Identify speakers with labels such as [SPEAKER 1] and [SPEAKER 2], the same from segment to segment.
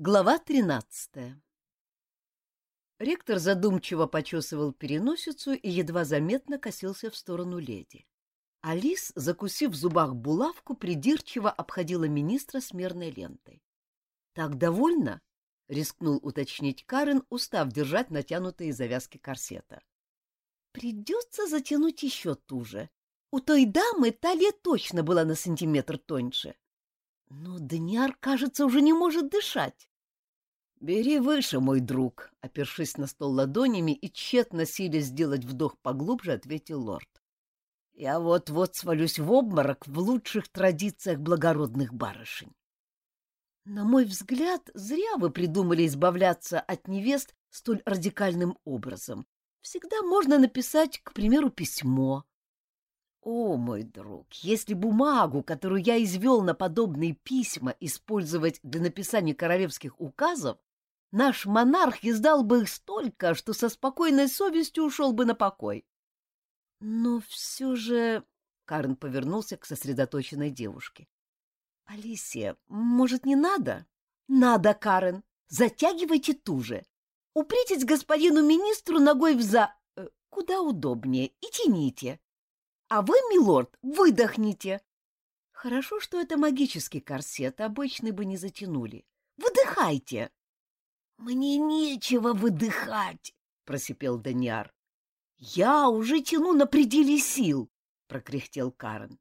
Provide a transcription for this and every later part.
[SPEAKER 1] Глава тринадцатая Ректор задумчиво почесывал переносицу и едва заметно косился в сторону леди. Алис, закусив в зубах булавку, придирчиво обходила министра с мерной лентой. — Так довольно? — рискнул уточнить Карен, устав держать натянутые завязки корсета. — Придется затянуть еще туже. У той дамы талия точно была на сантиметр тоньше. Но Даниар, кажется, уже не может дышать. — Бери выше, мой друг, — опершись на стол ладонями и тщетно силясь сделать вдох поглубже, ответил лорд. — Я вот-вот свалюсь в обморок в лучших традициях благородных барышень. На мой взгляд, зря вы придумали избавляться от невест столь радикальным образом. Всегда можно написать, к примеру, письмо, о, мой друг, если бумагу, которую я извел на подобные письма, использовать для написания королевских указов, наш монарх издал бы их столько, что со спокойной совестью ушел бы на покой. Но все же... Карен повернулся к сосредоточенной девушке. — Алисия, может, не надо? — Надо, Карен. Затягивайте туже. Упритесь господину министру ногой в за... Э, куда удобнее и тяните. А вы, милорд, выдохните. Хорошо, что это магический корсет, обычный бы не затянули. Выдыхайте. Мне нечего выдыхать, просипел Даниар. Я уже тяну на пределе сил, прокряхтел Карен.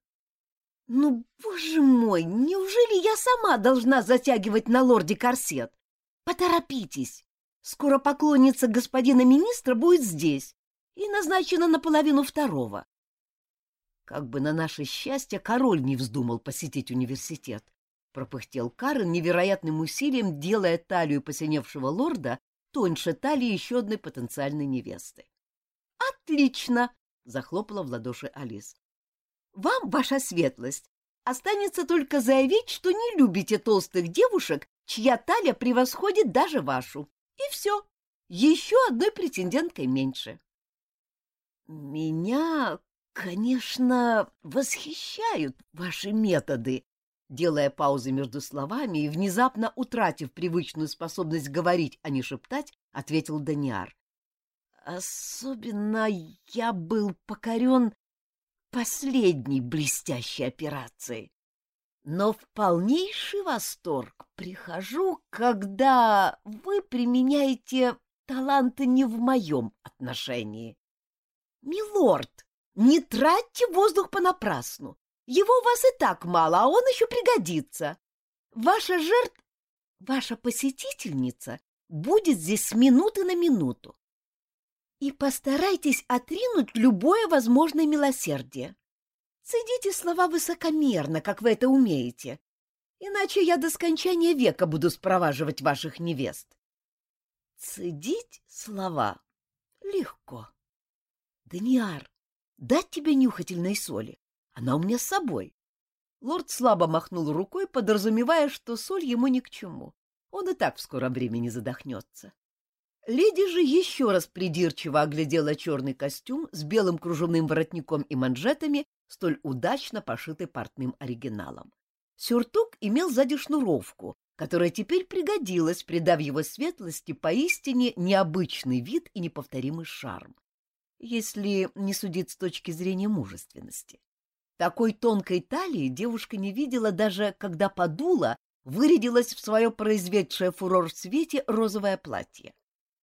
[SPEAKER 1] Ну, боже мой, неужели я сама должна затягивать на лорде корсет? Поторопитесь. Скоро поклонница господина министра будет здесь и назначена на половину второго. Как бы на наше счастье король не вздумал посетить университет, пропыхтел Карен невероятным усилием, делая талию посиневшего лорда тоньше талии еще одной потенциальной невесты. «Отлично!» — захлопала в ладоши Алис. «Вам, ваша светлость, останется только заявить, что не любите толстых девушек, чья талия превосходит даже вашу. И все. Еще одной претенденткой меньше». «Меня, Конечно, восхищают ваши методы, делая паузы между словами и внезапно утратив привычную способность говорить, а не шептать, ответил Даниар. Особенно я был покорен последней блестящей операцией. Но в полнейший восторг прихожу, когда вы применяете таланты не в моем отношении. Милорд, не тратьте воздух понапрасну. Его у вас и так мало, а он еще пригодится. Ваша жертва, ваша посетительница будет здесь с минуты на минуту. И постарайтесь отринуть любое возможное милосердие. Цедите слова высокомерно, как вы это умеете, иначе я до скончания века буду спроваживать ваших невест. Цедить слова легко. Даниар, Дать тебе нюхательной соли? Она у меня с собой. Лорд слабо махнул рукой, подразумевая, что соль ему ни к чему. Он и так в скором времени задохнется. Леди же еще раз придирчиво оглядела черный костюм с белым кружевным воротником и манжетами, столь удачно пошитый портным оригиналом. Сюртук имел сзади шнуровку, которая теперь пригодилась, придав его светлости поистине необычный вид и неповторимый шарм если не судить с точки зрения мужественности. Такой тонкой талии девушка не видела даже, когда подула, вырядилась в свое произведшее фурор в свете розовое платье.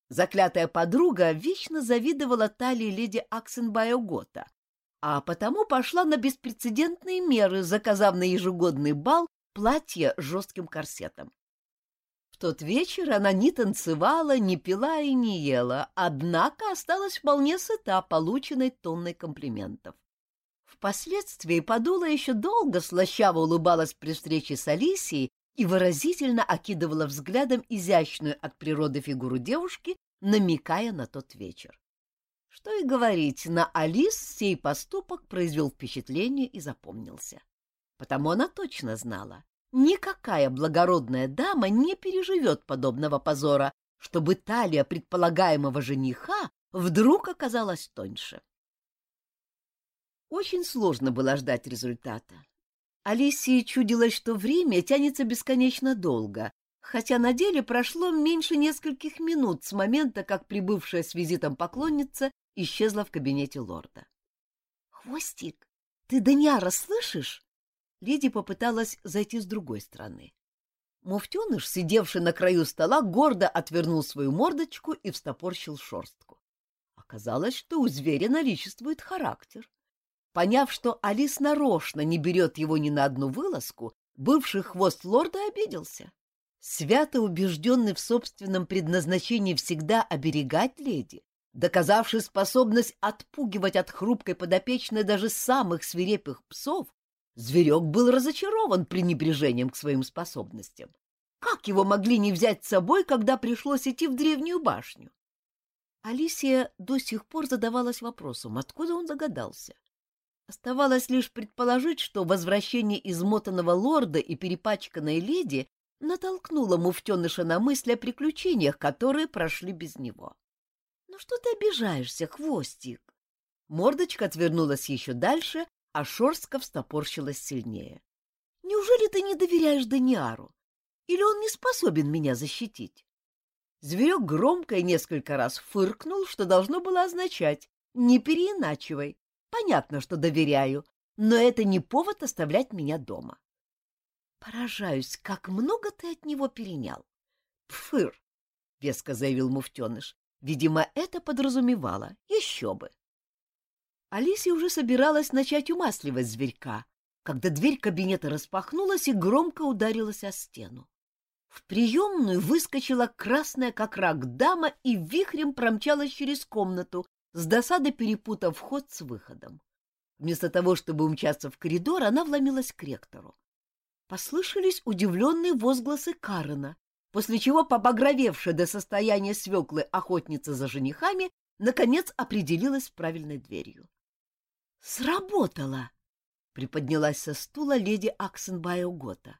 [SPEAKER 1] Заклятая подруга вечно завидовала талии леди Аксенбайо Гота, а потому пошла на беспрецедентные меры, заказав на ежегодный бал платье с жестким корсетом. В тот вечер она не танцевала, не пила и не ела, однако осталась вполне сыта полученной тонной комплиментов. Впоследствии Подула еще долго слащаво улыбалась при встрече с Алисией и выразительно окидывала взглядом изящную от природы фигуру девушки, намекая на тот вечер. Что и говорить, на Алис сей поступок произвел впечатление и запомнился. Потому она точно знала, Никакая благородная дама не переживет подобного позора, чтобы талия предполагаемого жениха вдруг оказалась тоньше. Очень сложно было ждать результата. Алисии чудилось, что время тянется бесконечно долго, хотя на деле прошло меньше нескольких минут с момента, как прибывшая с визитом поклонница исчезла в кабинете лорда. — Хвостик, ты Даниара слышишь? Леди попыталась зайти с другой стороны. Муфтеныш, сидевший на краю стола, гордо отвернул свою мордочку и встопорщил шерстку. Оказалось, что у зверя наличествует характер. Поняв, что Алис нарочно не берет его ни на одну вылазку, бывший хвост лорда обиделся. Свято убежденный в собственном предназначении всегда оберегать леди, доказавший способность отпугивать от хрупкой подопечной даже самых свирепых псов, зверек был разочарован пренебрежением к своим способностям. Как его могли не взять с собой, когда пришлось идти в древнюю башню? Алисия до сих пор задавалась вопросом, откуда он догадался. Оставалось лишь предположить, что возвращение измотанного лорда и перепачканной леди натолкнула муфтеныша на мысль о приключениях, которые прошли без него. — Ну что ты обижаешься, хвостик? Мордочка отвернулась еще дальше, а шерстка встопорщилась сильнее. — Неужели ты не доверяешь Даниару? Или он не способен меня защитить? Зверек громко и несколько раз фыркнул, что должно было означать «не переиначивай». Понятно, что доверяю, но это не повод оставлять меня дома. Поражаюсь, как много ты от него перенял. Пфыр, — веско заявил муфтеныш. Видимо, это подразумевало. Еще бы. Алисия уже собиралась начать умасливать зверька, когда дверь кабинета распахнулась и громко ударилась о стену. В приемную выскочила красная, как рак, дама и вихрем промчалась через комнату, с досады перепутав вход с выходом. Вместо того, чтобы умчаться в коридор, она вломилась к ректору. Послышались удивленные возгласы Карена, после чего побагровевшая до состояния свеклы охотница за женихами наконец определилась с правильной дверью. «Сработало!» — приподнялась со стула леди Аксенбайо Гота.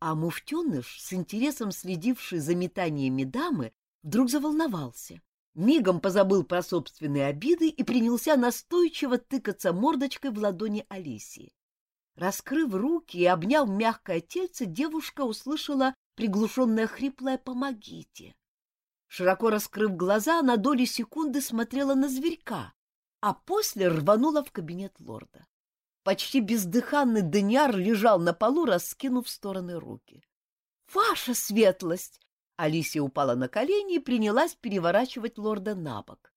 [SPEAKER 1] А муфтеныш, с интересом следивший за метаниями дамы, вдруг заволновался. Мигом позабыл про собственные обиды и принялся настойчиво тыкаться мордочкой в ладони Алисии. Раскрыв руки и обняв мягкое тельце, девушка услышала приглушенное хриплое «помогите». Широко раскрыв глаза, на доли секунды смотрела на зверька, а после рванула в кабинет лорда. Почти бездыханный Даниар лежал на полу, раскинув в стороны руки. «Ваша светлость!» Алисия упала на колени и принялась переворачивать лорда на бок.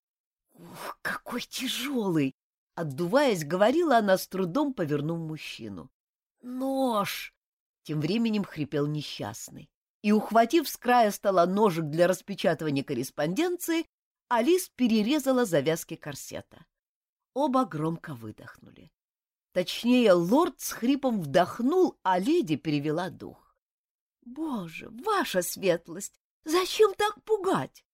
[SPEAKER 1] «Ух, какой тяжелый!» Отдуваясь, говорила она с трудом, повернув мужчину. «Нож!» — тем временем хрипел несчастный. И, ухватив с края стола ножик для распечатывания корреспонденции, Алис перерезала завязки корсета. Оба громко выдохнули. Точнее, лорд с хрипом вдохнул, а леди перевела дух. «Боже, ваша светлость! Зачем так пугать?»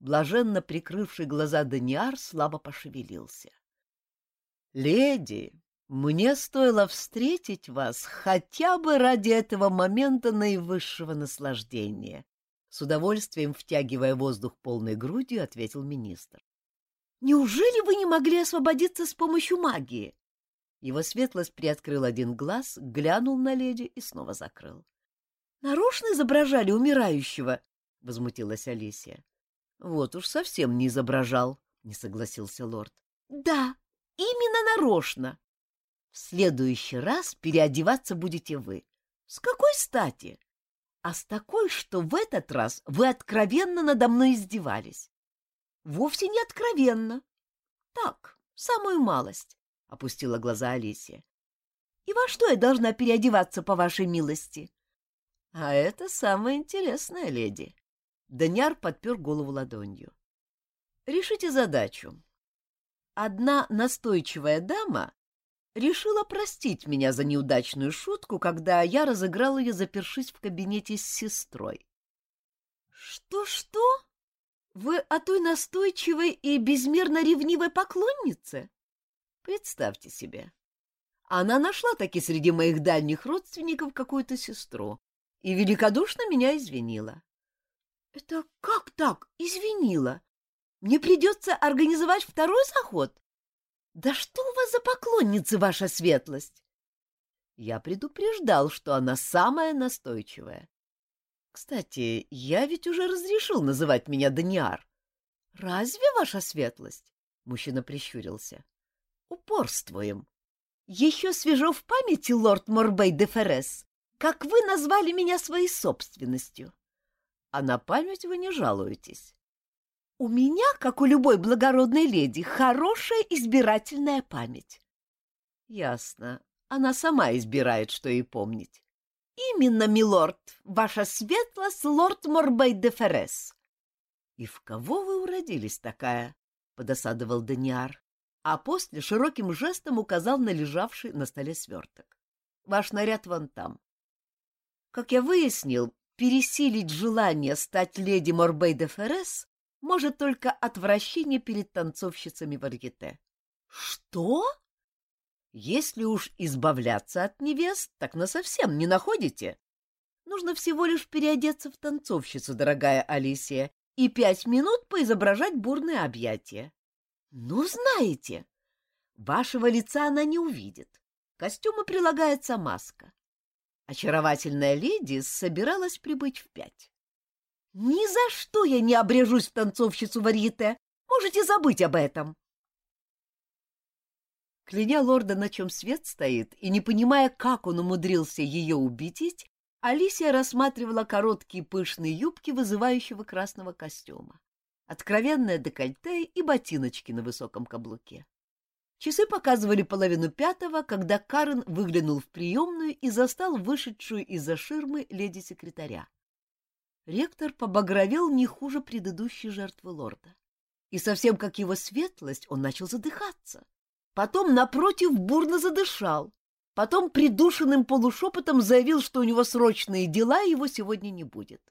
[SPEAKER 1] Блаженно прикрывший глаза Даниар слабо пошевелился. «Леди, мне стоило встретить вас хотя бы ради этого момента наивысшего наслаждения», с удовольствием втягивая воздух полной грудью, ответил министр. «Неужели вы не могли освободиться с помощью магии?» Его светлость приоткрыл один глаз, глянул на леди и снова закрыл. «Нарочно изображали умирающего?» — возмутилась Алисия. «Вот уж совсем не изображал», — не согласился лорд. «Да, Именно нарочно. В следующий раз переодеваться будете вы. С какой стати? А с такой, что в этот раз вы откровенно надо мной издевались. Вовсе не откровенно. Так, самую малость, — опустила глаза Алисия. И во что я должна переодеваться, по вашей милости? А это самое интересное, леди. Даняр подпер голову ладонью. Решите задачу. Одна настойчивая дама решила простить меня за неудачную шутку, когда я разыграл ее, запершись в кабинете с сестрой. «Что-что? Вы о той настойчивой и безмерно ревнивой поклоннице?» Представьте себе. Она нашла таки среди моих дальних родственников какую-то сестру и великодушно меня извинила. — Это как так, извинила? Мне придется организовать второй заход? Да что у вас за поклонницы, ваша светлость? Я предупреждал, что она самая настойчивая. Кстати, я ведь уже разрешил называть меня Даниар. Разве ваша светлость? Мужчина прищурился. Упорствуем. Еще свежо в памяти, лорд Морбей де Феррес, как вы назвали меня своей собственностью. А на память вы не жалуетесь. У меня, как у любой благородной леди, хорошая избирательная память. Ясно. Она сама избирает, что ей помнить. Именно, милорд, ваша светлость, лорд Морбей де Феррес. И в кого вы уродились такая? подосадовал Даниар, а после широким жестом указал на лежавший на столе сверток. Ваш наряд вон там. Как я выяснил, пересилить желание стать леди Морбей де Феррес может только отвращение перед танцовщицами варьете. Что? Если уж избавляться от невест, так насовсем не находите? Нужно всего лишь переодеться в танцовщицу, дорогая Алисия, и пять минут поизображать бурные объятия. Ну, знаете, вашего лица она не увидит. К костюму прилагается маска. Очаровательная леди собиралась прибыть в пять. Ни за что я не обрежусь в танцовщицу варьете. Можете забыть об этом. Кляня лорда, на чем свет стоит, и не понимая, как он умудрился ее убедить, Алисия рассматривала короткие пышные юбки вызывающего красного костюма, откровенное декольте и ботиночки на высоком каблуке. Часы показывали половину пятого, когда Карен выглянул в приемную и застал вышедшую из-за ширмы леди-секретаря. Ректор побагровел не хуже предыдущей жертвы лорда. И совсем как его светлость, он начал задыхаться. Потом, напротив, бурно задышал. Потом придушенным полушепотом заявил, что у него срочные дела, и его сегодня не будет.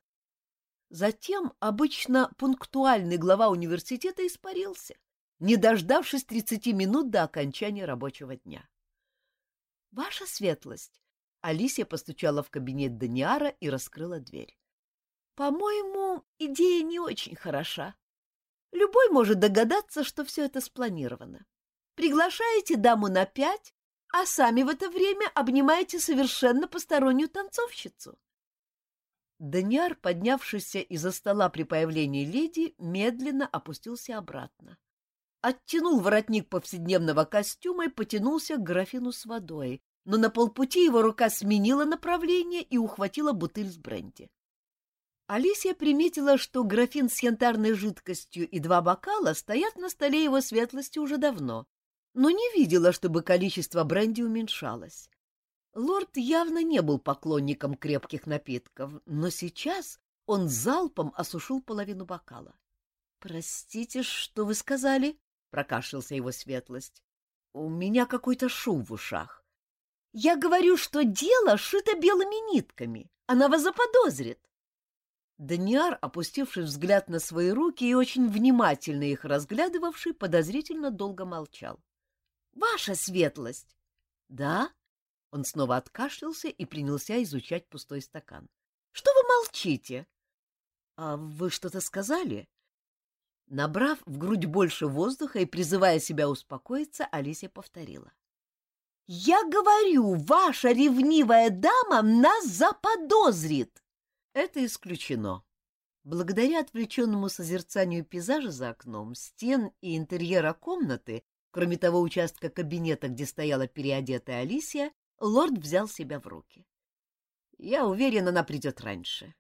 [SPEAKER 1] Затем обычно пунктуальный глава университета испарился, не дождавшись тридцати минут до окончания рабочего дня. — Ваша светлость! — Алисия постучала в кабинет Даниара и раскрыла дверь. — По-моему, идея не очень хороша. Любой может догадаться, что все это спланировано. Приглашаете даму на пять, а сами в это время обнимаете совершенно постороннюю танцовщицу. Даниар, поднявшийся из-за стола при появлении леди, медленно опустился обратно. Оттянул воротник повседневного костюма и потянулся к графину с водой, но на полпути его рука сменила направление и ухватила бутыль с бренди. Алисия приметила, что графин с янтарной жидкостью и два бокала стоят на столе его светлости уже давно, но не видела, чтобы количество бренди уменьшалось. Лорд явно не был поклонником крепких напитков, но сейчас он залпом осушил половину бокала. — Простите, что вы сказали? — прокашлялся его светлость. — У меня какой-то шум в ушах. — Я говорю, что дело шито белыми нитками. Она вас заподозрит. Даниар, опустивший взгляд на свои руки и очень внимательно их разглядывавший, подозрительно долго молчал. Ваша светлость. Да? Он снова откашлялся и принялся изучать пустой стакан. Что вы молчите? А вы что-то сказали? Набрав в грудь больше воздуха и призывая себя успокоиться, Алисия повторила. «Я говорю, ваша ревнивая дама нас заподозрит!» Это исключено. Благодаря отвлеченному созерцанию пейзажа за окном, стен и интерьера комнаты, Кроме того участка кабинета, где стояла переодетая Алисия, лорд взял себя в руки. Я уверен, она придет раньше.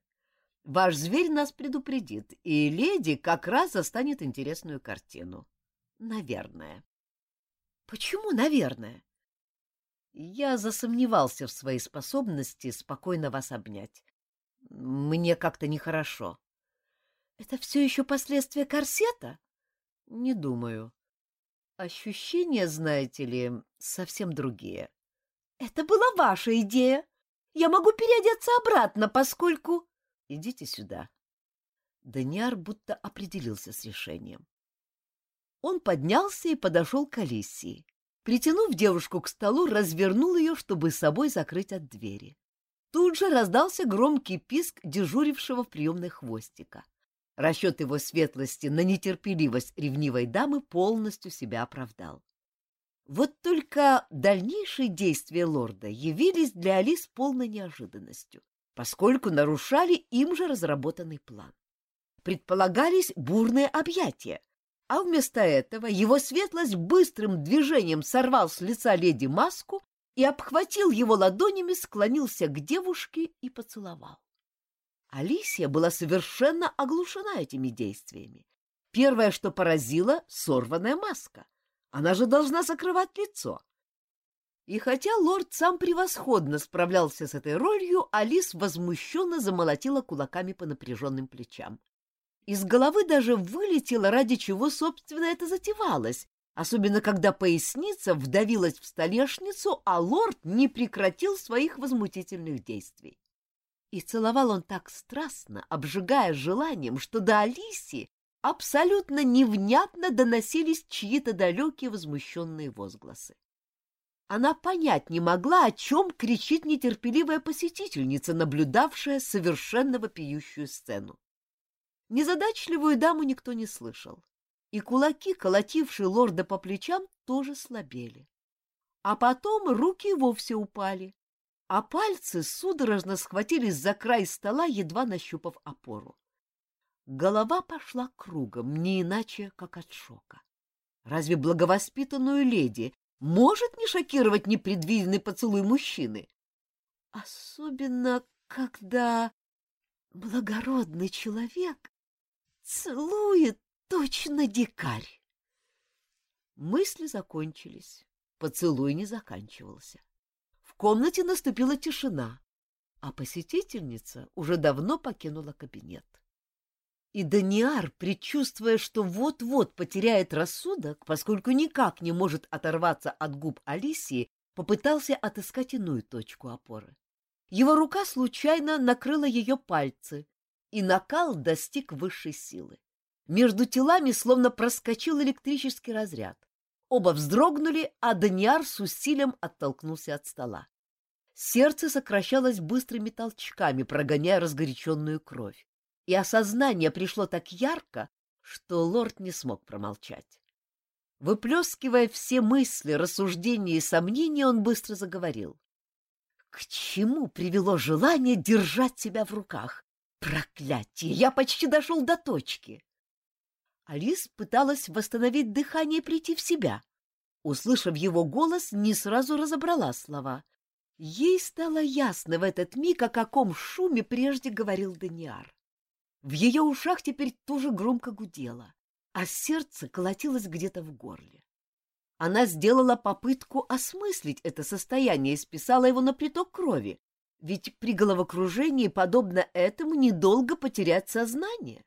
[SPEAKER 1] Ваш зверь нас предупредит, и леди как раз застанет интересную картину. Наверное. Почему «наверное»? Я засомневался в своей способности спокойно вас обнять. Мне как-то нехорошо. Это все еще последствия корсета? Не думаю. Ощущения, знаете ли, совсем другие. Это была ваша идея. Я могу переодеться обратно, поскольку... Идите сюда. Даниар будто определился с решением. Он поднялся и подошел к Алисии. Притянув девушку к столу, развернул ее, чтобы собой закрыть от двери. Тут же раздался громкий писк дежурившего в приемной хвостика. Расчет его светлости на нетерпеливость ревнивой дамы полностью себя оправдал. Вот только дальнейшие действия лорда явились для Алис полной неожиданностью. Поскольку нарушали им же разработанный план. Предполагались бурные объятия, а вместо этого его светлость быстрым движением сорвал с лица леди маску и обхватил его ладонями, склонился к девушке и поцеловал. Алисия была совершенно оглушена этими действиями. Первое, что поразило — сорванная маска. Она же должна закрывать лицо. И хотя лорд сам превосходно справлялся с этой ролью, Алис возмущенно замолотила кулаками по напряженным плечам. Из головы даже вылетело, ради чего, собственно, это затевалось, особенно когда поясница вдавилась в столешницу, а лорд не прекратил своих возмутительных действий. И целовал он так страстно, обжигая желанием, что до Алиси абсолютно невнятно доносились чьи-то далекие возмущенные возгласы. Она понять не могла, о чем кричит нетерпеливая посетительница, наблюдавшая совершенно вопиющую сцену. Незадачливую даму никто не слышал, и кулаки, колотившие лорда по плечам, тоже слабели. А потом руки вовсе упали, а пальцы судорожно схватились за край стола, едва нащупав опору. Голова пошла кругом, не иначе, как от шока. Разве благовоспитанную леди может не шокировать непредвиденный поцелуй мужчины? Особенно, когда благородный человек целует точно дикарь. Мысли закончились, поцелуй не заканчивался комнате наступила тишина, а посетительница уже давно покинула кабинет. И Даниар, предчувствуя, что вот-вот потеряет рассудок, поскольку никак не может оторваться от губ Алисии, попытался отыскать иную точку опоры. Его рука случайно накрыла ее пальцы, и накал достиг высшей силы. Между телами словно проскочил электрический разряд. Оба вздрогнули, а Даниар с усилием оттолкнулся от стола. Сердце сокращалось быстрыми толчками, прогоняя разгоряченную кровь. И осознание пришло так ярко, что лорд не смог промолчать. Выплескивая все мысли, рассуждения и сомнения, он быстро заговорил. К чему привело желание держать себя в руках? Проклятие! Я почти дошел до точки. Алис пыталась восстановить дыхание и прийти в себя. Услышав его голос, не сразу разобрала слова. Ей стало ясно в этот миг, о каком шуме прежде говорил Даниар. В ее ушах теперь тоже громко гудело, а сердце колотилось где-то в горле. Она сделала попытку осмыслить это состояние и списала его на приток крови, ведь при головокружении, подобно этому, недолго потерять сознание.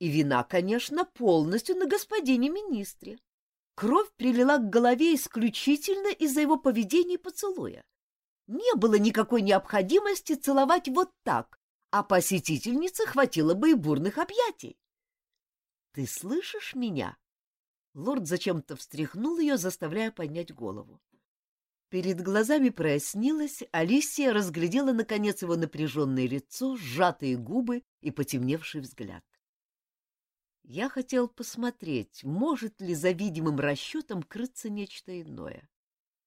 [SPEAKER 1] И вина, конечно, полностью на господине министре. Кровь прилила к голове исключительно из-за его поведения и поцелуя. Не было никакой необходимости целовать вот так, а посетительнице хватило бы и бурных объятий. — Ты слышишь меня? Лорд зачем-то встряхнул ее, заставляя поднять голову. Перед глазами прояснилось, Алисия разглядела, наконец, его напряженное лицо, сжатые губы и потемневший взгляд. Я хотел посмотреть, может ли за видимым расчетом крыться нечто иное.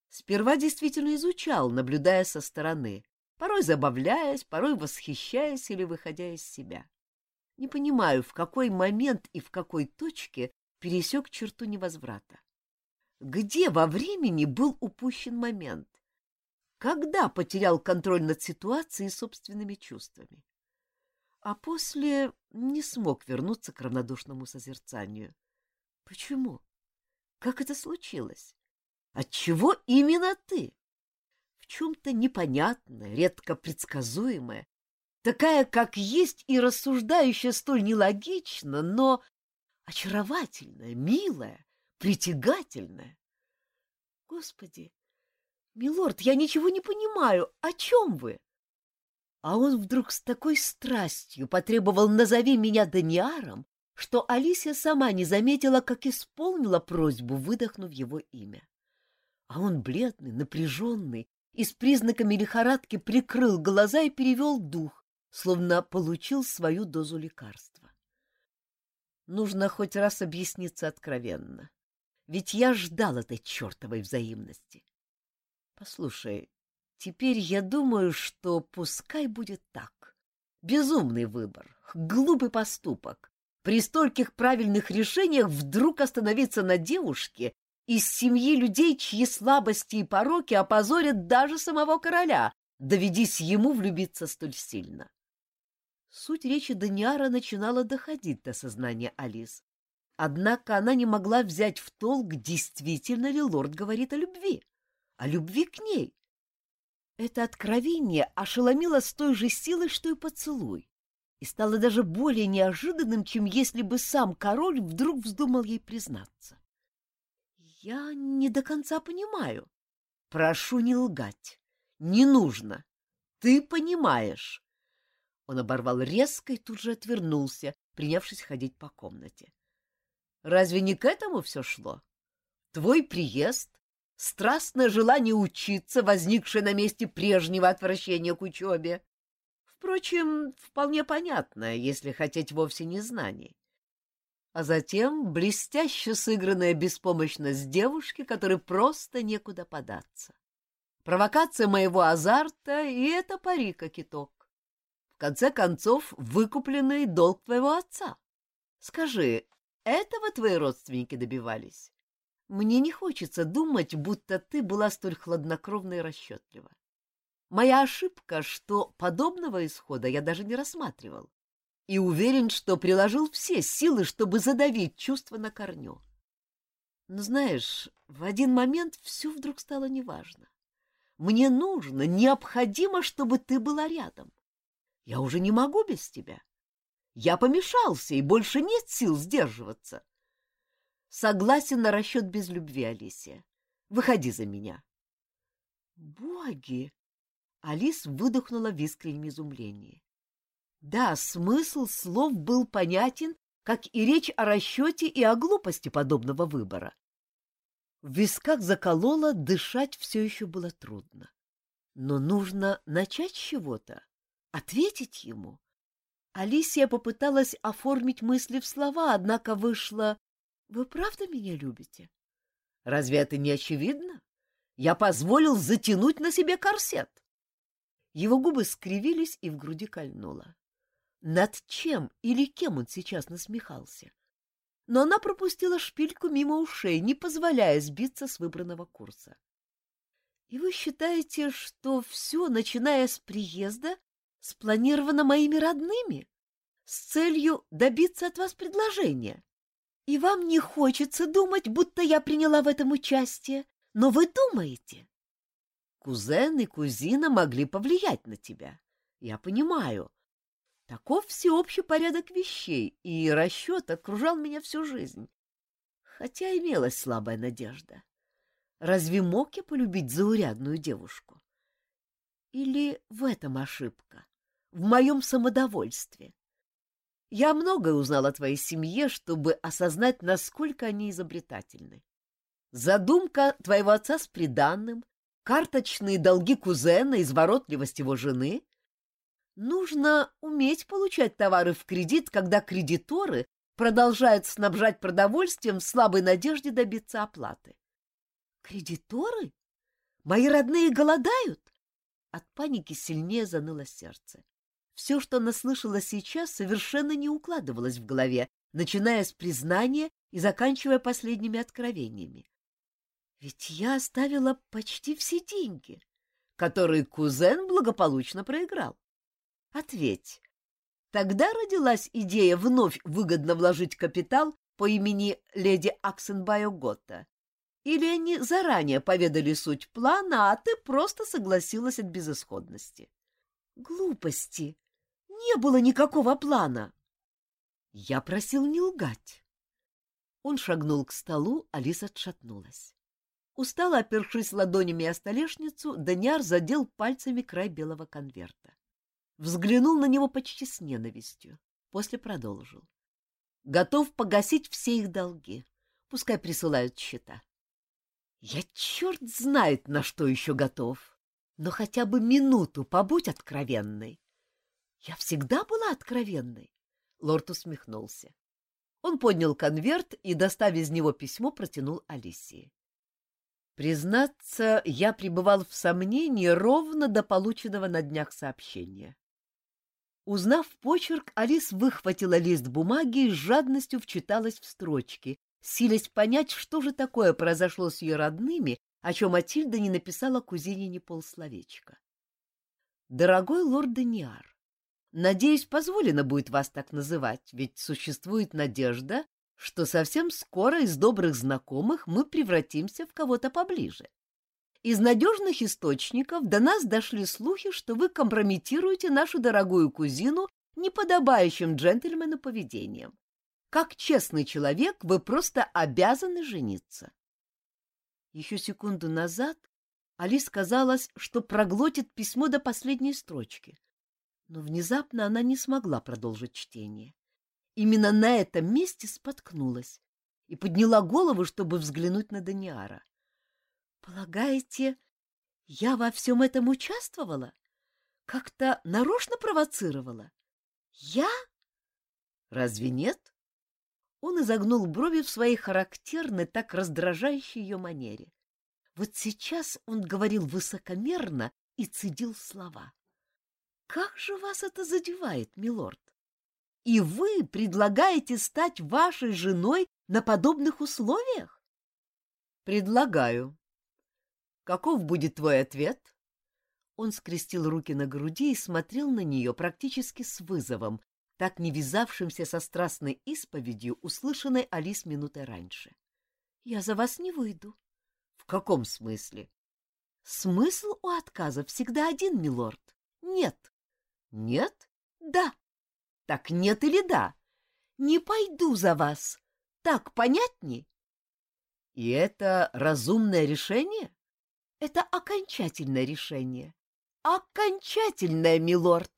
[SPEAKER 1] Сперва действительно изучал, наблюдая со стороны, порой забавляясь, порой восхищаясь или выходя из себя. Не понимаю, в какой момент и в какой точке пересек черту невозврата. Где во времени был упущен момент? Когда потерял контроль над ситуацией и собственными чувствами? а после не смог вернуться к равнодушному созерцанию. Почему? Как это случилось? Отчего именно ты? Чем-то непонятное, редко предсказуемое, такая, как есть, и рассуждающая столь нелогично, но очаровательная, милая, притягательная. Господи, милорд, я ничего не понимаю, о чем вы? А он вдруг с такой страстью потребовал «назови меня Даниаром», что Алисия сама не заметила, как исполнила просьбу, выдохнув его имя. А он бледный, напряженный и с признаками лихорадки прикрыл глаза и перевел дух, словно получил свою дозу лекарства. Нужно хоть раз объясниться откровенно, ведь я ждал этой чертовой взаимности. Послушай, Теперь я думаю, что пускай будет так. Безумный выбор, глупый поступок. При стольких правильных решениях вдруг остановиться на девушке из семьи людей, чьи слабости и пороки опозорят даже самого короля, доведись ему влюбиться столь сильно. Суть речи Даниара начинала доходить до сознания Алис. Однако она не могла взять в толк, действительно ли лорд говорит о любви, о любви к ней. Это откровение ошеломило с той же силой, что и поцелуй, и стало даже более неожиданным, чем если бы сам король вдруг вздумал ей признаться. Я не до конца понимаю. Прошу не лгать. Не нужно. Ты понимаешь. Он оборвал резко и тут же отвернулся, принявшись ходить по комнате. Разве не к этому все шло? Твой приезд, страстное желание учиться, возникшее на месте прежнего отвращения к учебе. Впрочем, вполне понятно, если хотеть вовсе не знаний а затем блестяще сыгранная беспомощность девушки, которой просто некуда податься. Провокация моего азарта, и это пари кокеток. В конце концов, выкупленный долг твоего отца. Скажи, этого твои родственники добивались? Мне не хочется думать, будто ты была столь хладнокровна и расчетлива. Моя ошибка, что подобного исхода я даже не рассматривал и уверен, что приложил все силы, чтобы задавить чувства на корню. Но знаешь, в один момент все вдруг стало неважно. Мне нужно, необходимо, чтобы ты была рядом. Я уже не могу без тебя. Я помешался, и больше нет сил сдерживаться. Согласен на расчет без любви, Алисия. Выходи за меня. Боги! Алис выдохнула в искреннем изумлении. Да, смысл слов был понятен, как и речь о расчете и о глупости подобного выбора. В висках закололо, дышать все еще было трудно. Но нужно начать с чего-то, ответить ему. Алисия попыталась оформить мысли в слова, однако вышла «Вы правда меня любите?» «Разве это не очевидно? Я позволил затянуть на себе корсет». Его губы скривились и в груди кольнуло. Над чем или кем он сейчас насмехался? Но она пропустила шпильку мимо ушей, не позволяя сбиться с выбранного курса. И вы считаете, что все, начиная с приезда, спланировано моими родными, с целью добиться от вас предложения? И вам не хочется думать, будто я приняла в этом участие, но вы думаете. Кузен и кузина могли повлиять на тебя. Я понимаю, Таков всеобщий порядок вещей, и расчет окружал меня всю жизнь. Хотя имелась слабая надежда. Разве мог я полюбить заурядную девушку? Или в этом ошибка? В моем самодовольстве? Я многое узнал о твоей семье, чтобы осознать, насколько они изобретательны. Задумка твоего отца с приданным, карточные долги кузена, изворотливость его жены Нужно уметь получать товары в кредит, когда кредиторы продолжают снабжать продовольствием в слабой надежде добиться оплаты. Кредиторы? Мои родные голодают? От паники сильнее заныло сердце. Все, что она слышала сейчас, совершенно не укладывалось в голове, начиная с признания и заканчивая последними откровениями. Ведь я оставила почти все деньги, которые кузен благополучно проиграл. Ответь. Тогда родилась идея вновь выгодно вложить капитал по имени леди Аксенбайо Готта? Или они заранее поведали суть плана, а ты просто согласилась от безысходности? Глупости. Не было никакого плана. Я просил не лгать. Он шагнул к столу, Алиса отшатнулась. Устало опершись ладонями о столешницу, Даниар задел пальцами край белого конверта взглянул на него почти с ненавистью, после продолжил. Готов погасить все их долги, пускай присылают счета. Я черт знает, на что еще готов, но хотя бы минуту побудь откровенной. Я всегда была откровенной. Лорд усмехнулся. Он поднял конверт и, достав из него письмо, протянул Алисии. Признаться, я пребывал в сомнении ровно до полученного на днях сообщения. Узнав почерк, Алис выхватила лист бумаги и с жадностью вчиталась в строчки, силясь понять, что же такое произошло с ее родными, о чем Матильда не написала кузине ни полсловечка. «Дорогой лорд Даниар, надеюсь, позволено будет вас так называть, ведь существует надежда, что совсем скоро из добрых знакомых мы превратимся в кого-то поближе. Из надежных источников до нас дошли слухи, что вы компрометируете нашу дорогую кузину неподобающим джентльмену поведением. Как честный человек вы просто обязаны жениться. Еще секунду назад Алис казалось, что проглотит письмо до последней строчки, но внезапно она не смогла продолжить чтение. Именно на этом месте споткнулась и подняла голову, чтобы взглянуть на Даниара. — Полагаете, я во всем этом участвовала? Как-то нарочно провоцировала? Я? Разве нет? Он изогнул брови в своей характерной, так раздражающей ее манере. Вот сейчас он говорил высокомерно и цедил слова. — Как же вас это задевает, милорд? И вы предлагаете стать вашей женой на подобных условиях? Предлагаю. Каков будет твой ответ? Он скрестил руки на груди и смотрел на нее практически с вызовом, так не вязавшимся со страстной исповедью, услышанной Алис минутой раньше. — Я за вас не выйду. — В каком смысле? — Смысл у отказа всегда один, милорд. Нет. — Нет? — Да. Так нет или да? Не пойду за вас. Так понятней? И это разумное решение? Это окончательное решение. Окончательное, милорд.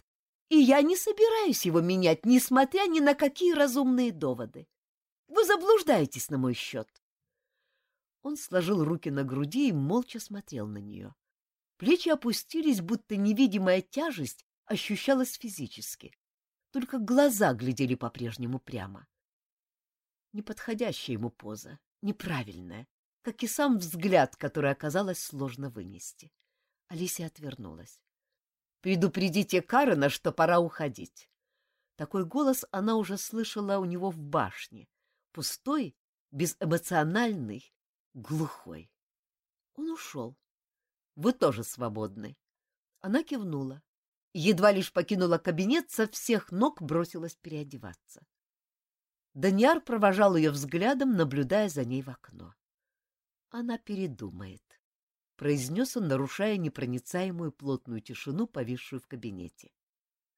[SPEAKER 1] И я не собираюсь его менять, несмотря ни на какие разумные доводы. Вы заблуждаетесь на мой счет. Он сложил руки на груди и молча смотрел на нее. Плечи опустились, будто невидимая тяжесть ощущалась физически только глаза глядели по-прежнему прямо. Неподходящая ему поза, неправильная, как и сам взгляд, который оказалось сложно вынести. Алисия отвернулась. «Предупредите Карена, что пора уходить». Такой голос она уже слышала у него в башне. Пустой, безэмоциональный, глухой. Он ушел. «Вы тоже свободны». Она кивнула едва лишь покинула кабинет, со всех ног бросилась переодеваться. Даниар провожал ее взглядом, наблюдая за ней в окно. Она передумает, — произнес он, нарушая непроницаемую плотную тишину, повисшую в кабинете.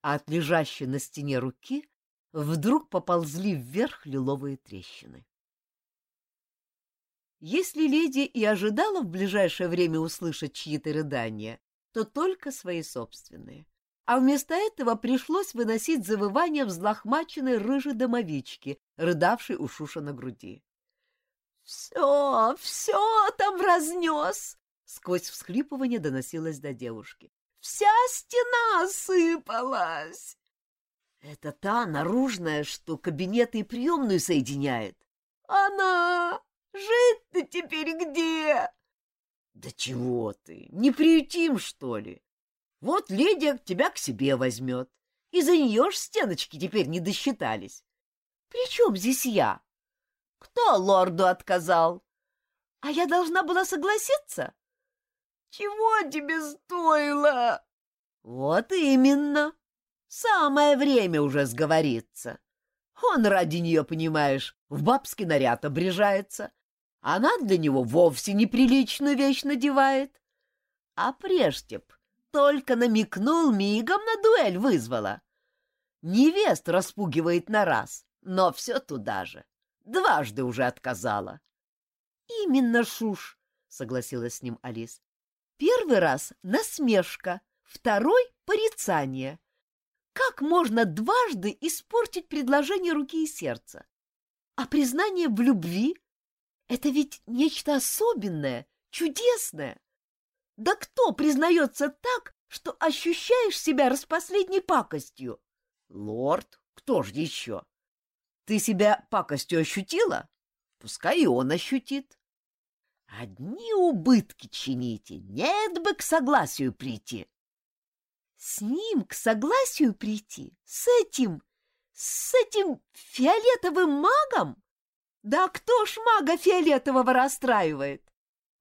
[SPEAKER 1] А от лежащей на стене руки вдруг поползли вверх лиловые трещины. Если леди и ожидала в ближайшее время услышать чьи-то рыдания, то только свои собственные — а вместо этого пришлось выносить завывание взлохмаченной рыжей домовички, рыдавшей у Шуша на груди. — Все, все там разнес! — сквозь всхлипывание доносилось до девушки. — Вся стена осыпалась! — Это та наружная, что кабинеты и приемную соединяет. — Она! Жить-то теперь где? — Да чего ты, не приютим, что ли? Вот леди тебя к себе возьмет. И за нее ж стеночки теперь не досчитались. При чем здесь я? Кто лорду отказал? А я должна была согласиться? Чего тебе стоило? Вот именно. Самое время уже сговориться. Он ради нее, понимаешь, в бабский наряд обрежается. Она для него вовсе неприличную вещь надевает. А прежде б только намекнул, мигом на дуэль вызвала. Невест распугивает на раз, но все туда же. Дважды уже отказала. — Именно, Шуш, — согласилась с ним Алис. — Первый раз — насмешка, второй — порицание. Как можно дважды испортить предложение руки и сердца? А признание в любви — это ведь нечто особенное, чудесное. Да кто признается так, что ощущаешь себя распоследней пакостью? Лорд, кто ж еще? Ты себя пакостью ощутила? Пускай и он ощутит. Одни убытки чините, нет бы к согласию прийти.
[SPEAKER 2] С ним к согласию прийти? С этим, с этим фиолетовым магом? Да кто ж мага фиолетового расстраивает?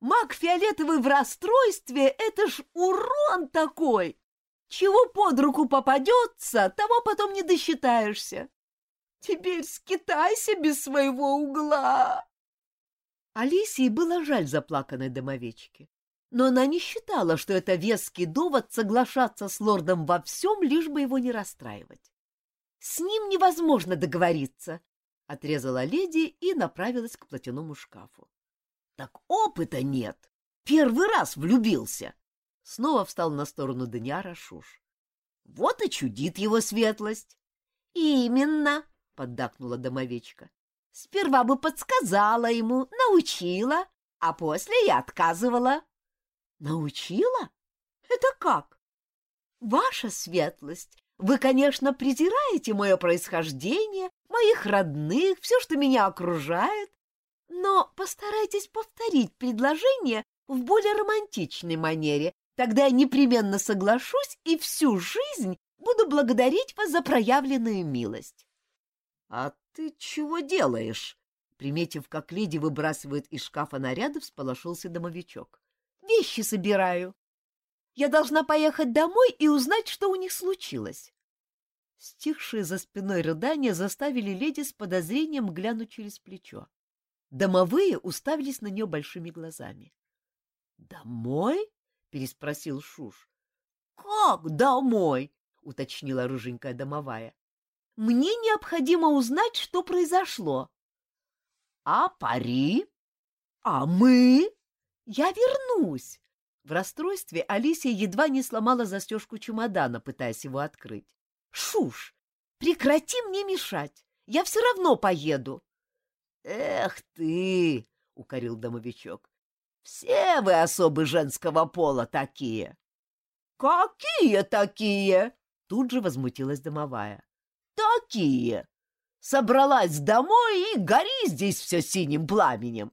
[SPEAKER 2] Маг фиолетовый в расстройстве — это ж урон такой! Чего под руку попадется, того потом не досчитаешься. Теперь скитайся без своего угла.
[SPEAKER 1] Алисии было жаль заплаканной домовечки, но она не считала, что это веский довод соглашаться с лордом во всем, лишь бы его не расстраивать. «С ним невозможно договориться», — отрезала леди и направилась к платяному шкафу. «Так опыта нет. Первый раз влюбился», Снова встал на сторону Даниара Шуш. Вот и чудит его светлость.
[SPEAKER 2] Именно, поддакнула домовечка. Сперва бы подсказала ему, научила, а после я отказывала. Научила? Это как? Ваша светлость, вы, конечно, презираете мое происхождение, моих родных, все, что меня окружает, но постарайтесь повторить предложение в более романтичной манере, Тогда я непременно соглашусь и всю жизнь буду благодарить вас за проявленную милость.
[SPEAKER 1] — А ты чего делаешь? Приметив, как леди выбрасывает из шкафа наряды, всполошился домовичок.
[SPEAKER 2] — Вещи собираю. Я должна поехать домой и узнать, что у них случилось.
[SPEAKER 1] Стихшие за спиной рыдания заставили леди с подозрением глянуть через плечо. Домовые уставились на нее большими глазами. — Домой? переспросил Шуш.
[SPEAKER 2] Как домой? уточнила рыженькая домовая. Мне необходимо узнать, что произошло.
[SPEAKER 1] А пари?
[SPEAKER 2] А мы? Я вернусь. В расстройстве Алисия едва не сломала застежку чемодана, пытаясь его открыть. Шуш, прекрати мне мешать. Я все равно поеду.
[SPEAKER 1] Эх ты, укорил домовичок. Все вы особы женского пола такие.
[SPEAKER 2] Какие такие?
[SPEAKER 1] Тут же возмутилась домовая.
[SPEAKER 2] Такие. Собралась домой и гори здесь все синим пламенем.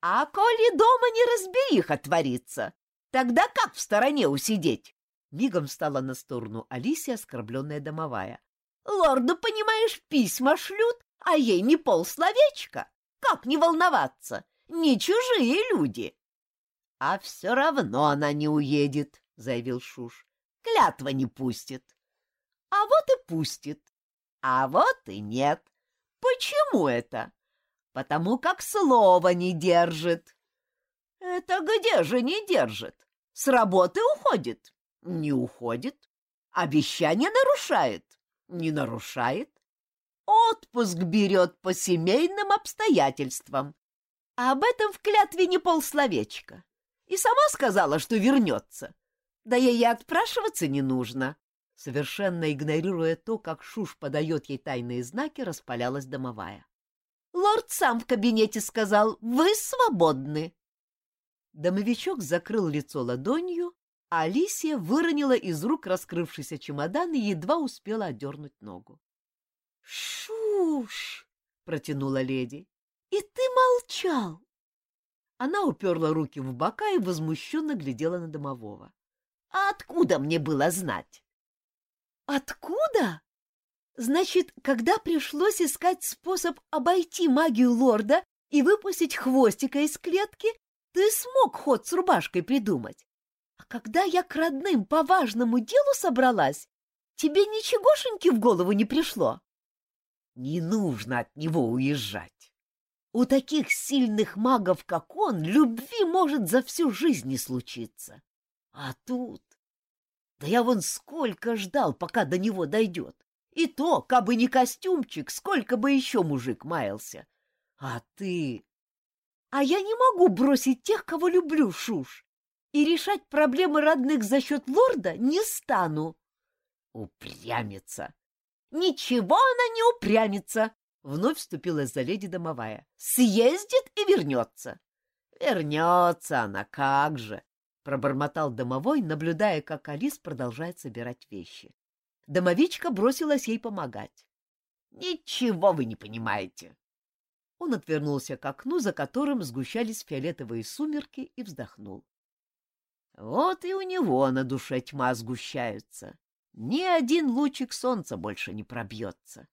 [SPEAKER 2] А коли дома не разбериха творится, тогда как в стороне усидеть?
[SPEAKER 1] Мигом встала на сторону Алисия, оскорбленная домовая.
[SPEAKER 2] Лорду, понимаешь, письма шлют, а ей не полсловечка. Как не волноваться? не чужие люди.
[SPEAKER 1] — А все равно она не уедет, — заявил Шуш. — Клятва не пустит.
[SPEAKER 2] — А вот и пустит. А вот и нет. Почему это? Потому как слово не держит. Это где же не держит? С работы уходит? Не уходит. Обещание нарушает? Не нарушает. Отпуск берет по семейным обстоятельствам. Об этом в клятве не полсловечка. И сама сказала, что вернется. Да ей и отпрашиваться не нужно.
[SPEAKER 1] Совершенно игнорируя то, как Шуш подает ей тайные знаки, распалялась домовая.
[SPEAKER 2] Лорд сам в кабинете сказал, вы свободны.
[SPEAKER 1] Домовичок закрыл лицо ладонью, а Алисия выронила из рук раскрывшийся чемодан и едва успела отдернуть ногу.
[SPEAKER 2] — Шуш! — протянула леди. И ты молчал.
[SPEAKER 1] Она уперла руки в бока и возмущенно глядела на домового.
[SPEAKER 2] — А откуда мне было знать? — Откуда? Значит, когда пришлось искать способ обойти магию лорда и выпустить хвостика из клетки, ты смог ход с рубашкой придумать. А когда я к родным по важному делу собралась, тебе ничегошеньки в голову не пришло?
[SPEAKER 1] — Не нужно от него уезжать.
[SPEAKER 2] У таких сильных магов, как он, любви может за всю жизнь не случиться. А тут... Да я вон сколько ждал, пока до него дойдет. И то, кабы не костюмчик, сколько бы еще мужик маялся. А ты... А я не могу бросить тех, кого люблю, Шуш. И решать проблемы родных за счет лорда не стану.
[SPEAKER 1] Упрямится.
[SPEAKER 2] Ничего она не упрямится,
[SPEAKER 1] Вновь вступилась за леди домовая.
[SPEAKER 2] «Съездит и вернется».
[SPEAKER 1] «Вернется она, как же!» — пробормотал домовой, наблюдая, как Алис продолжает собирать вещи. Домовичка бросилась ей помогать.
[SPEAKER 2] «Ничего вы не понимаете.
[SPEAKER 1] Он отвернулся к окну, за которым сгущались фиолетовые сумерки, и вздохнул. Вот и у него на душе тьма сгущается. Ни один лучик солнца больше не пробьется.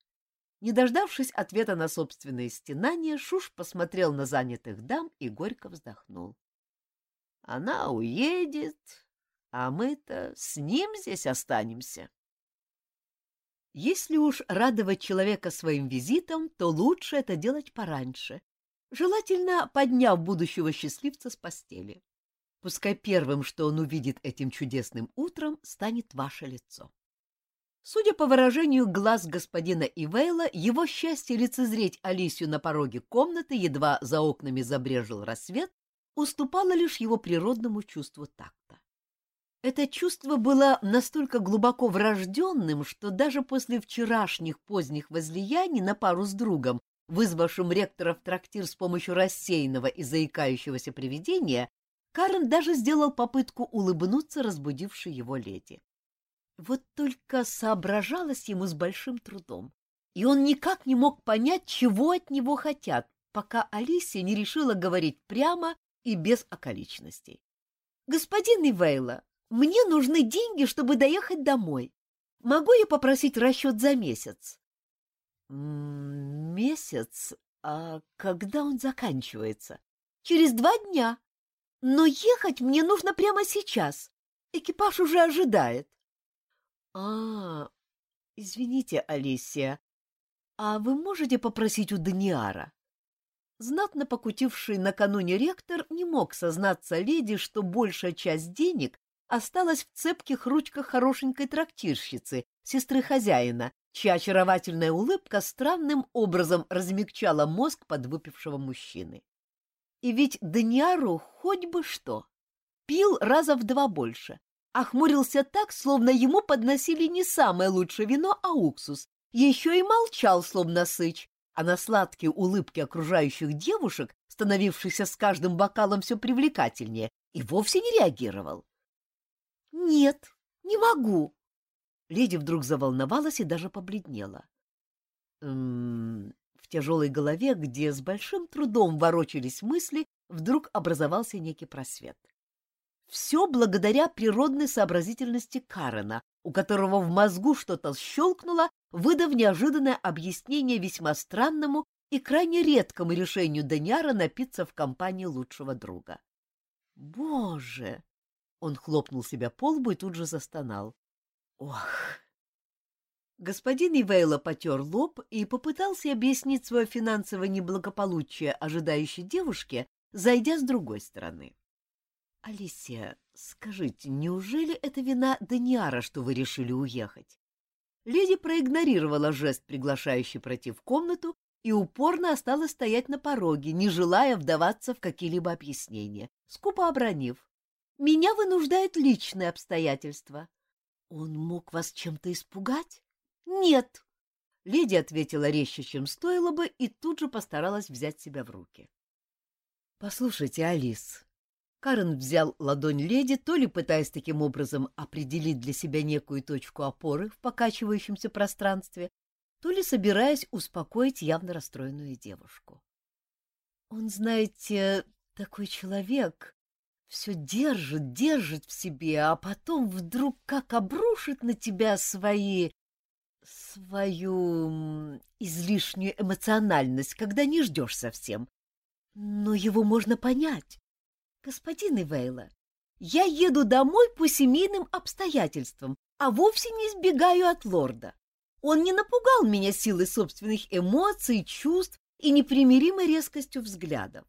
[SPEAKER 1] Не дождавшись ответа на собственные стенания, Шуш посмотрел на занятых дам и горько вздохнул. Она уедет, а мы-то с ним здесь останемся. Если уж радовать человека своим визитом, то лучше это делать пораньше, желательно подняв будущего счастливца с постели. Пускай первым, что он увидит этим чудесным утром, станет ваше лицо. Судя по выражению глаз господина Ивейла, его счастье лицезреть Алисию на пороге комнаты, едва за окнами забрежил рассвет, уступало лишь его природному чувству такта. Это чувство было настолько глубоко врожденным, что даже после вчерашних поздних возлияний на пару с другом, вызвавшим ректора в трактир с помощью рассеянного и заикающегося привидения, Карен даже сделал попытку улыбнуться разбудившей его леди. Вот только соображалось ему с большим трудом, и он никак не мог понять, чего от него хотят, пока Алисия не решила говорить прямо и без околичностей. — Господин Ивейла, мне нужны деньги, чтобы доехать домой. Могу я попросить расчет за месяц? — Месяц? А когда он заканчивается? — Через два дня. Но ехать мне нужно прямо сейчас. Экипаж уже ожидает. — А, извините, Алисия, а вы можете попросить у Даниара? Знатно покутивший накануне ректор не мог сознаться леди, что большая часть денег осталась в цепких ручках хорошенькой трактирщицы, сестры хозяина, чья очаровательная улыбка странным образом размягчала мозг подвыпившего мужчины. И ведь Даниару хоть бы что. Пил раза в два больше, охмурился так, словно ему подносили не самое лучшее вино, а уксус, еще и молчал, словно сыч, а на сладкие улыбки окружающих девушек, становившихся с каждым бокалом все привлекательнее, и вовсе не реагировал. «Нет, не могу!» Леди вдруг заволновалась и даже побледнела. «М тяжелой голове, где с большим трудом ворочались мысли, вдруг образовался некий просвет. Все благодаря природной сообразительности Карена, у которого в мозгу что-то щелкнуло, выдав неожиданное объяснение весьма странному и крайне редкому решению Даниара напиться в компании лучшего друга. «Боже!» — он хлопнул себя по лбу и тут же застонал. «Ох, Господин Ивейла потер лоб и попытался объяснить свое финансовое неблагополучие ожидающей девушке, зайдя с другой стороны. — Алисия, скажите, неужели это вина Даниара, что вы решили уехать? Леди проигнорировала жест, приглашающий пройти в комнату, и упорно осталась стоять на пороге, не желая вдаваться в какие-либо объяснения, скупо обронив. «Меня вынуждают личные обстоятельства». «Он мог вас чем-то испугать?» «Нет!» Леди ответила резче, чем стоило бы, и тут же постаралась взять себя в руки. «Послушайте, Алис». Карен взял ладонь леди, то ли пытаясь таким образом определить для себя некую точку опоры в покачивающемся пространстве, то ли собираясь успокоить явно расстроенную девушку. «Он, знаете, такой человек, все держит, держит в себе, а потом вдруг как обрушит на тебя свои свою излишнюю эмоциональность, когда не ждешь совсем. Но его можно понять. Господин Ивейла, я еду домой по семейным обстоятельствам, а вовсе не избегаю от лорда. Он не напугал меня силой собственных эмоций, чувств и непримиримой резкостью взглядов.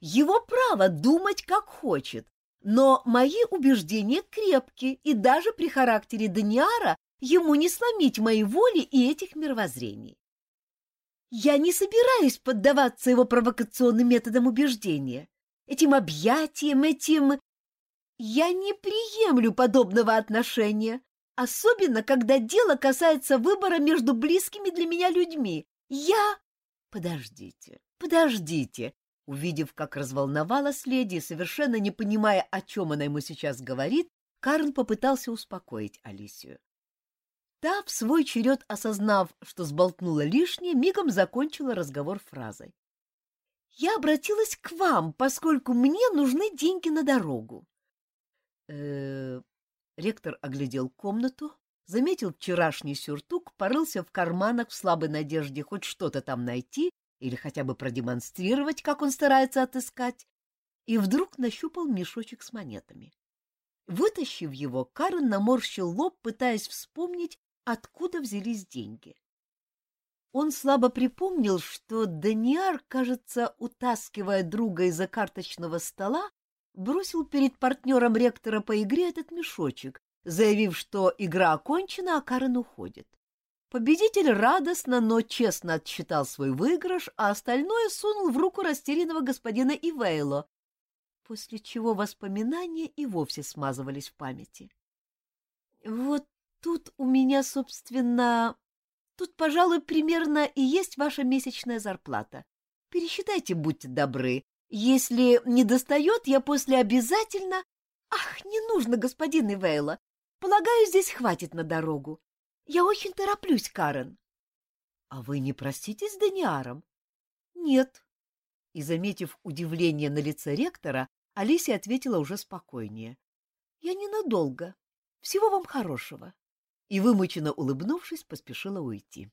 [SPEAKER 1] Его право думать, как хочет, но мои убеждения крепкие, и даже при характере Даниара ему не сломить моей воли и этих мировоззрений. Я не собираюсь поддаваться его провокационным методам убеждения, этим объятиям, этим... Я не приемлю подобного отношения, особенно когда дело касается выбора между близкими для меня людьми. Я... Подождите, подождите. Увидев, как разволновалась леди, совершенно не понимая, о чем она ему сейчас говорит, Карл попытался успокоить Алисию. Та, в свой черед осознав, что сболтнула лишнее, мигом закончила разговор фразой.
[SPEAKER 2] Я обратилась к вам, поскольку мне нужны деньги на дорогу.
[SPEAKER 1] Э Ректор оглядел комнату, заметил вчерашний сюртук, порылся в карманах в слабой надежде хоть что-то там найти или хотя бы продемонстрировать, как он старается отыскать, и вдруг нащупал мешочек с монетами. Вытащив его, Карен наморщил лоб, пытаясь вспомнить, откуда взялись деньги. Он слабо припомнил, что Даниар, кажется, утаскивая друга из-за карточного стола, бросил перед партнером ректора по игре этот мешочек, заявив, что игра окончена, а Карен уходит. Победитель радостно, но честно отсчитал свой выигрыш, а остальное сунул в руку растерянного господина Ивейло, после чего воспоминания и вовсе смазывались в памяти. «Вот тут у меня, собственно, тут, пожалуй, примерно и есть ваша месячная зарплата. Пересчитайте, будьте добры. Если не достает, я после обязательно... Ах, не нужно, господин Ивейла. Полагаю, здесь хватит на дорогу. Я очень тороплюсь, Карен. — А вы не проститесь с Даниаром? — Нет. И, заметив удивление на лице ректора, Алисия ответила уже спокойнее. — Я ненадолго. Всего вам хорошего. И, вымученно улыбнувшись, поспешила уйти.